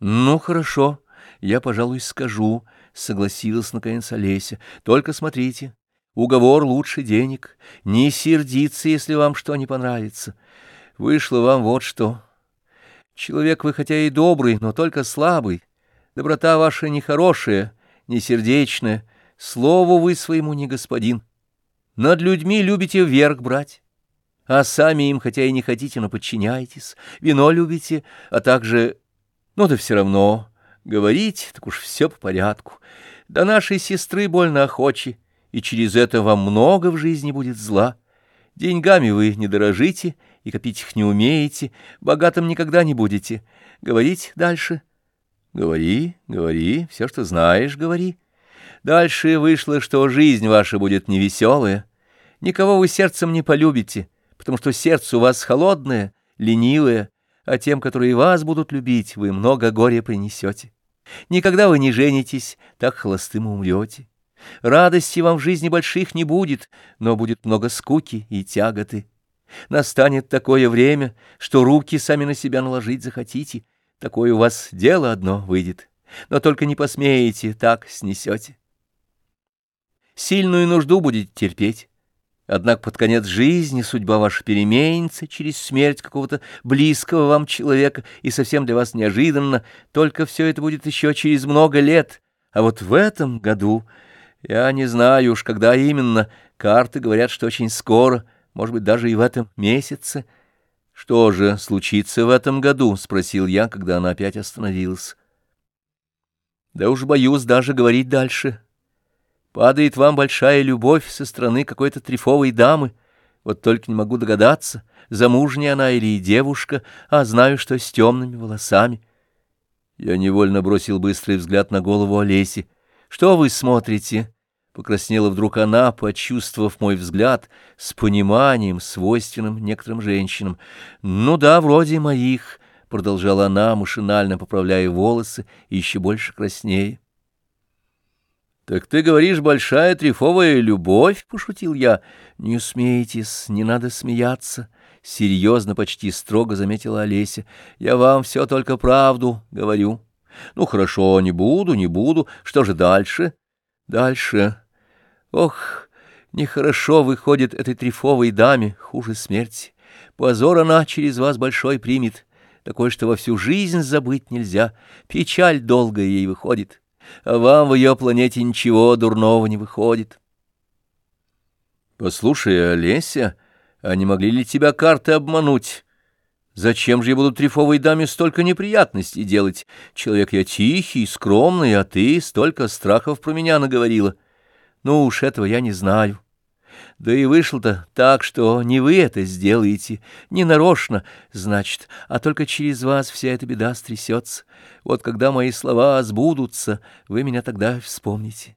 Ну, хорошо, я, пожалуй, скажу, — согласилась наконец Олеся. Только смотрите, уговор лучше денег. Не сердиться, если вам что не понравится. Вышло вам вот что. Человек вы хотя и добрый, но только слабый. Доброта ваша нехорошая, несердечная. Слову вы своему не господин. Над людьми любите вверх брать. А сами им, хотя и не хотите, но подчиняетесь. Вино любите, а также ну да все равно, говорить, так уж все по порядку. До нашей сестры больно охочи, и через это вам много в жизни будет зла. Деньгами вы не дорожите и копить их не умеете, богатым никогда не будете. Говорить дальше? Говори, говори, все, что знаешь, говори. Дальше вышло, что жизнь ваша будет невеселая. Никого вы сердцем не полюбите, потому что сердце у вас холодное, ленивое, а тем, которые вас будут любить, вы много горя принесете. Никогда вы не женитесь, так холостым умрете. Радости вам в жизни больших не будет, но будет много скуки и тяготы. Настанет такое время, что руки сами на себя наложить захотите. Такое у вас дело одно выйдет, но только не посмеете, так снесете. Сильную нужду будете терпеть, Однако под конец жизни судьба ваша переменится через смерть какого-то близкого вам человека и совсем для вас неожиданно, только все это будет еще через много лет. А вот в этом году, я не знаю уж, когда именно, карты говорят, что очень скоро, может быть, даже и в этом месяце. Что же случится в этом году? — спросил я, когда она опять остановилась. Да уж боюсь даже говорить дальше. — Падает вам большая любовь со стороны какой-то трефовой дамы. Вот только не могу догадаться, замужняя она или девушка, а знаю, что с темными волосами. Я невольно бросил быстрый взгляд на голову Олеси. «Что вы смотрите?» Покраснела вдруг она, почувствовав мой взгляд, с пониманием, свойственным некоторым женщинам. «Ну да, вроде моих», — продолжала она, машинально поправляя волосы и еще больше краснее. «Так ты говоришь, большая трефовая любовь?» — пошутил я. «Не смейтесь, не надо смеяться», — серьезно, почти строго заметила Олеся. «Я вам все только правду говорю». «Ну, хорошо, не буду, не буду. Что же дальше?» «Дальше. Ох, нехорошо выходит этой трефовой даме, хуже смерти. Позор она через вас большой примет, такой, что во всю жизнь забыть нельзя. Печаль долгая ей выходит» вам в ее планете ничего дурного не выходит. Послушай, Олеся, а не могли ли тебя карты обмануть? Зачем же я буду трефовой даме столько неприятностей делать? Человек я тихий, скромный, а ты столько страхов про меня наговорила. Ну уж этого я не знаю. Да и вышло-то так, что не вы это сделаете, не нарочно, значит, а только через вас вся эта беда стрясется. Вот когда мои слова сбудутся, вы меня тогда вспомните.